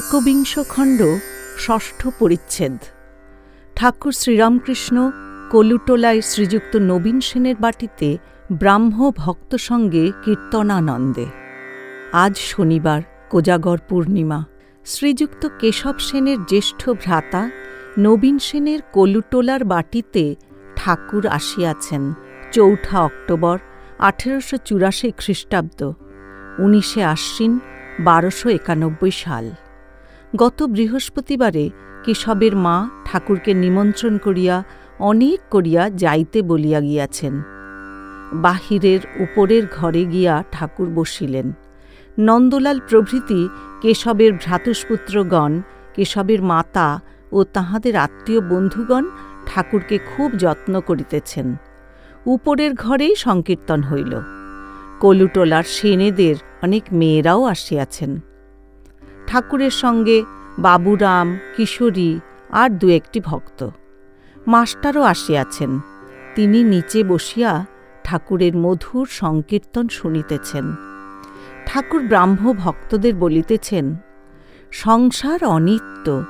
একবিংশ খণ্ড, ষষ্ঠ পরিচ্ছেদ। ঠাকুর শ্রীরামকৃষ্ণ কলুটোলায় শ্রীযুক্ত নবীন সেনের বাটিতে ব্রাহ্ম ভক্ত সঙ্গে কীর্তনানন্দে। আজ শনিবার, কোজাগর পূর্ণিমা। শ্রীযুক্ত কেশব সেনের জ্যেষ্ঠ ভ্রাতা নবীন সেনের কলুটোলার বাটিতে ঠাকুর আসিয়াছেন, চৌঠা অক্টোবর, আঠেরোশো চুরাশি খ্রিস্টাব্দ, উনিশে আশ্বিন, বারোশো একানব্বই সাল। গত বৃহস্পতিবারে কেশবের মা ঠাকুরকে নিমন্ত্রণ করিয়া অনেক করিয়া যাইতে বলিয়া গিয়াছেন। বাহিরের উপরের ঘরে গিয়া ঠাকুর বসিলেন। নন্দলাল প্রভৃতি কেশবের ভ্রাতুষ্পুত্রগণ, কেশবের মাতা ও তাহাদের আত্মীয় বন্ধুগণ ঠাকুরকে খুব যত্ন করিতেছেন। উপরের ঘরেই সংকীর্তন হইল। কলুটোলার সেনেদের অনেক মেয়েরাও আসিয়াছেন। ঠাকুরের সঙ্গে বাবুরাম, কিশোরী আর দু একটি ভক্ত। মাস্টারও আসিয়াছেন। তিনি নিচে বসিয়া ঠাকুরের মধুর সংকীর্তন শুনিতেছেন। ঠাকুর ব্রাহ্ম ভক্তদের বলিতেছেন, সংসার অনিত্য,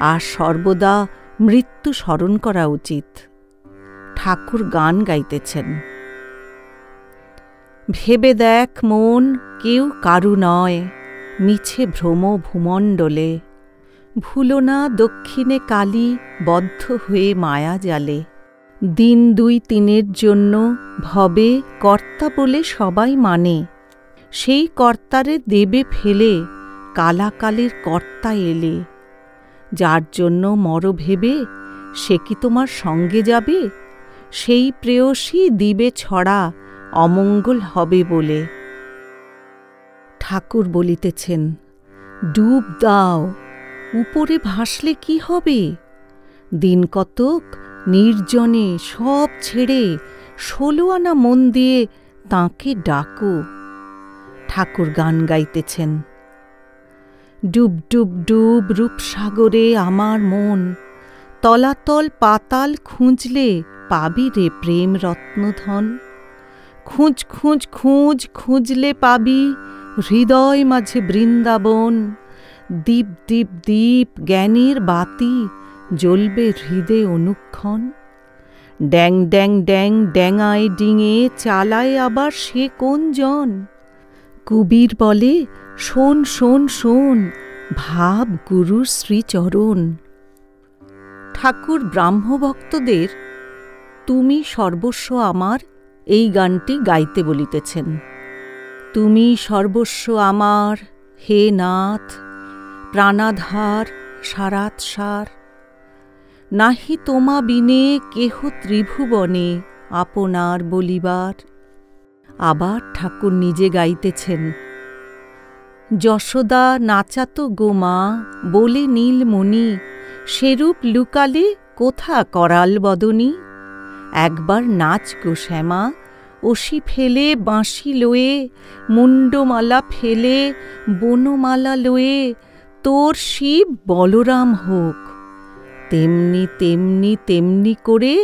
আর সর্বদা মৃত্যু স্মরণ করা উচিত ঠাকুর গান গাইতেছেন। ভেবে দেখ মন, কেউ কারু নয় মিছে ভ্রম ভূমণ্ডলে। ভুলো না দক্ষিণে কালী বদ্ধ হয়ে মায়া জালে। দিন দুই তিনের জন্য ভবে কর্তা বলে সবাই মানে। সেই কর্তারে দেবে ফেলে, কালাকালের কর্তা এলে। যার জন্য মর ভেবে, সে কি তোমার সঙ্গে যাবে? সেই প্রেয়সী দিবে ছড়া, অমঙ্গল হবে বলে। ঠাকুর বলিতেছেন, ডুব দাও, উপরে ভাসলে কি হবে? দিন কতক নির্জনে সব ছেড়ে ষোলো আনা মন দিয়ে তাঁকে ডাকো। ঠাকুর গান গাইতেছেন, ডুব ডুব ডুব রূপসাগরে আমার মন, তলাতল পাতাল খুঁজলে পাবি রে প্রেম রত্নধন। খুঁজ খুঁজ খুঁজ, খুঁজলে পাবি হৃদয় মাঝে বৃন্দাবন, দীপ দীপ দীপ জ্ঞানীর বাতি জ্বলবে হৃদে অনুক্ষণ। ড্যাং ড্যাং ড্যাং ড্যাঙায় ডিঙে চালায় আবার সে কোন জন? কুবির বলে, শোন শোন শোন, ভাব গুরুর শ্রীচরণ। ঠাকুর ব্রাহ্মভক্তদের, তুমি সর্বস্ব আমার এই গানটি গাইতে বলিতেছেন। তুমি সর্বস্ব আমার, হে নাথ, প্রাণাধার সারাত সার নাহি তোমা বিনে কেহ ত্রিভুবনে আপনার বলিবার। আবার ঠাকুর নিজে গাইতেছেন। যশোদা নাচাতো গোমা বলে নীলমণি সেরূপ লুকালে কোথা করাল বদনী? একবার নাচ গো শ্যামা অসি ফেলে, বাঁশি লয়ে মুন্ডমালা ফেলে, বনমালা লয়ে, তোর শিব বলরাম হোক। তেমনি তেমনি তেমনি করে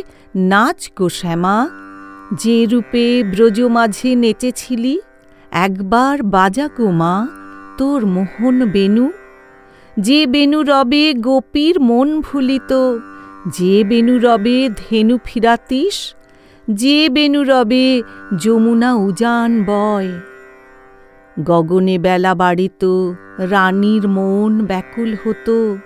নাচ গো শ্যামা, যে রূপে ব্রজ মাঝে নেচেছিলি, একবার বাজা গো মা, তোর মোহন বেনু যে বেনু রবে গোপীর মন ভুলিত, যে বেনু রবে ধেনু ফিরাতিস যে বেনু রবে যমুনা উজান বয়। গগনে বেলা বাড়িত রানীর মন ব্যাকুল হতো।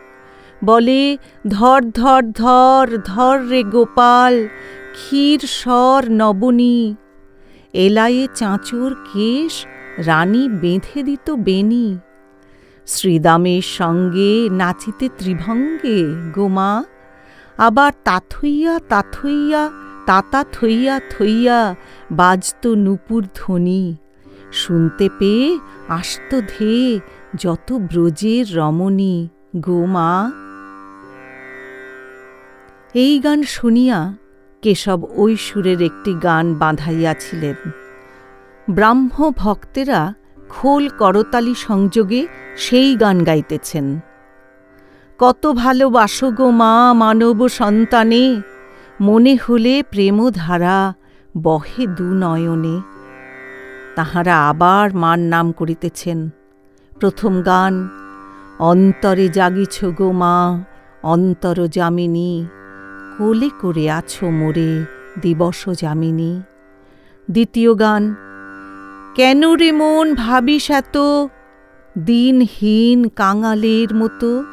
বলে, ধর ধর ধর ধর রে গোপাল, ক্ষীর, স্বর, নবনী। এলায়ে চাঁচুর কেশ রানী বেঁধে দিত বেনি শ্রীদামের সঙ্গে নাচিতে ত্রিভঙ্গে গোমা আবার তাথইয়া তাথইয়া তাতা থইয়া থইয়া বাজত নুপুর ধ্বনি। শুনতে পেয়ে আসত ধে যত ব্রজের রমণী। গোমা এই গান শুনিয়া কেশব ওই সুরের একটি গান বাঁধাইয়াছিলেন। ব্রাহ্ম ভক্তেরা খোল করতালি সংযোগে সেই গান গাইতেছেন। কত ভালোবাসো গো মা মানব সন্তানে। মনে হলে প্রেমধারা বহে দু নয়নে। তাহারা আবার মার নাম করিতেছেন। প্রথম গান, অন্তরে জাগিছ গো মা, অন্তর যামিনী, কোলে করে আছো মোরে দিবস যামিনী। দ্বিতীয় গান, কেন রে মন ভাবিস এত? দিনহীন কাঙালের মতো।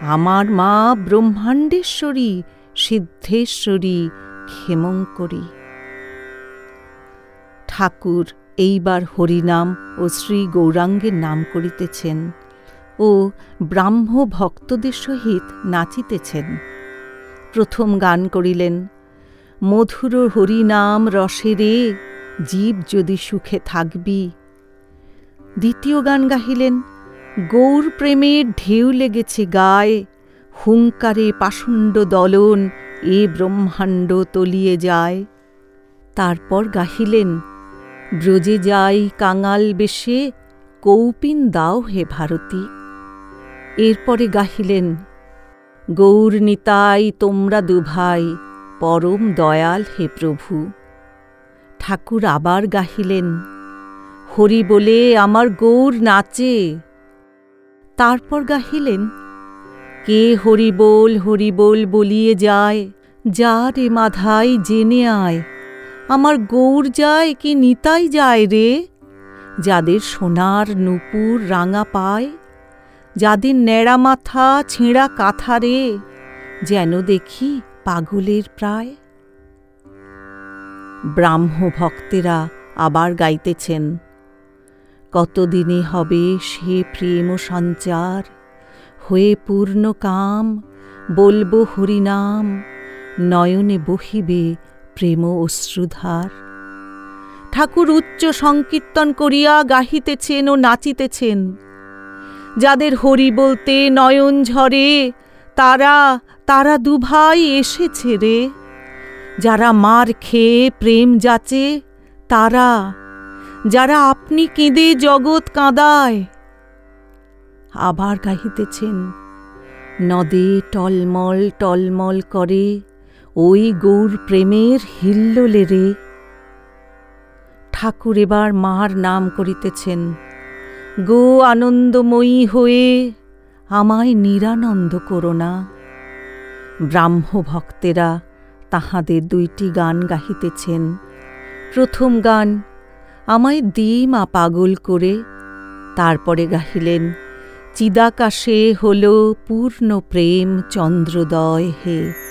আমার মা ব্রহ্মাণ্ডেশ্বরী সিদ্ধেশ্বরী ক্ষেমঙ্করী ঠাকুর এইবার হরিনাম ও শ্রী গৌরাঙ্গের নাম করিতেছেন ও ব্রাহ্ম ভক্তদের সহিত নাচিতেছেন। প্রথম গান করিলেন, মধুর হরিনাম রসেরে জীব যদি সুখে থাকবি। দ্বিতীয় গান গাহিলেন, গৌর প্রেমের ঢেউ লেগেছে গায়ে হুঙ্কারে পাষণ্ড দলন এ ব্রহ্মাণ্ড তলিয়ে যায়। তারপর গাহিলেন, ব্রজে যাই কাঙাল বেশে, কৌপিন দাও হে ভারতী। এরপরে গাহিলেন, গৌর নিতাই তোমরা দুভাই, পরম দয়াল হে প্রভু। ঠাকুর আবার গাহিলেন, হরি বলে আমার গৌর নাচে। তারপর গাহিলেন কে হরি বল হরি বল বলিয়ে যায়, যা রে মাধাই জেনে আয়। আমার গৌর যায় কি নিতাই যায় রে? যাদের সোনার নুপুর রাঙা পায়, যাদের ন্যাড়া মাথা ছেঁড়া কাঁথা রে যেন দেখি পাগলের প্রায়। ব্রাহ্ম ভক্তেরা আবার গাইতেছেন, কতদিনে হবে সে প্রেম সঞ্চার? হয়ে পূর্ণ কাম, বলব হরিনাম, নয়নে বহিবে প্রেম অশ্রুধার ঠাকুর উচ্চ সংকীর্তন করিয়া গাহিতেছেন ও নাচিতেছেন। যাদের হরি বলতে নয়ন ঝরে, তারা তারা দুভাই এসেছে রে। যারা মার খেয়ে প্রেম যাচে, তারা, যারা আপনি কেঁদে জগৎ কাঁদায় আবার গাহিতেছেন। নদে টলমল টলমল করে, ওই গৌর প্রেমের হিল্লোলে রে। ঠাকুর এবার মার নাম করিতেছেন। গো আনন্দময়ী হয়ে, আমায় নিরানন্দ করো না। ব্রাহ্ম ভক্তেরা তাহাদের দুইটি গান গাহিতেছেন। প্রথম গান, আমায় দি মা পাগল করে, তারপরে গাহিলেন চিদাকাশে হল পূর্ণ প্রেম চন্দ্রোদয় হে।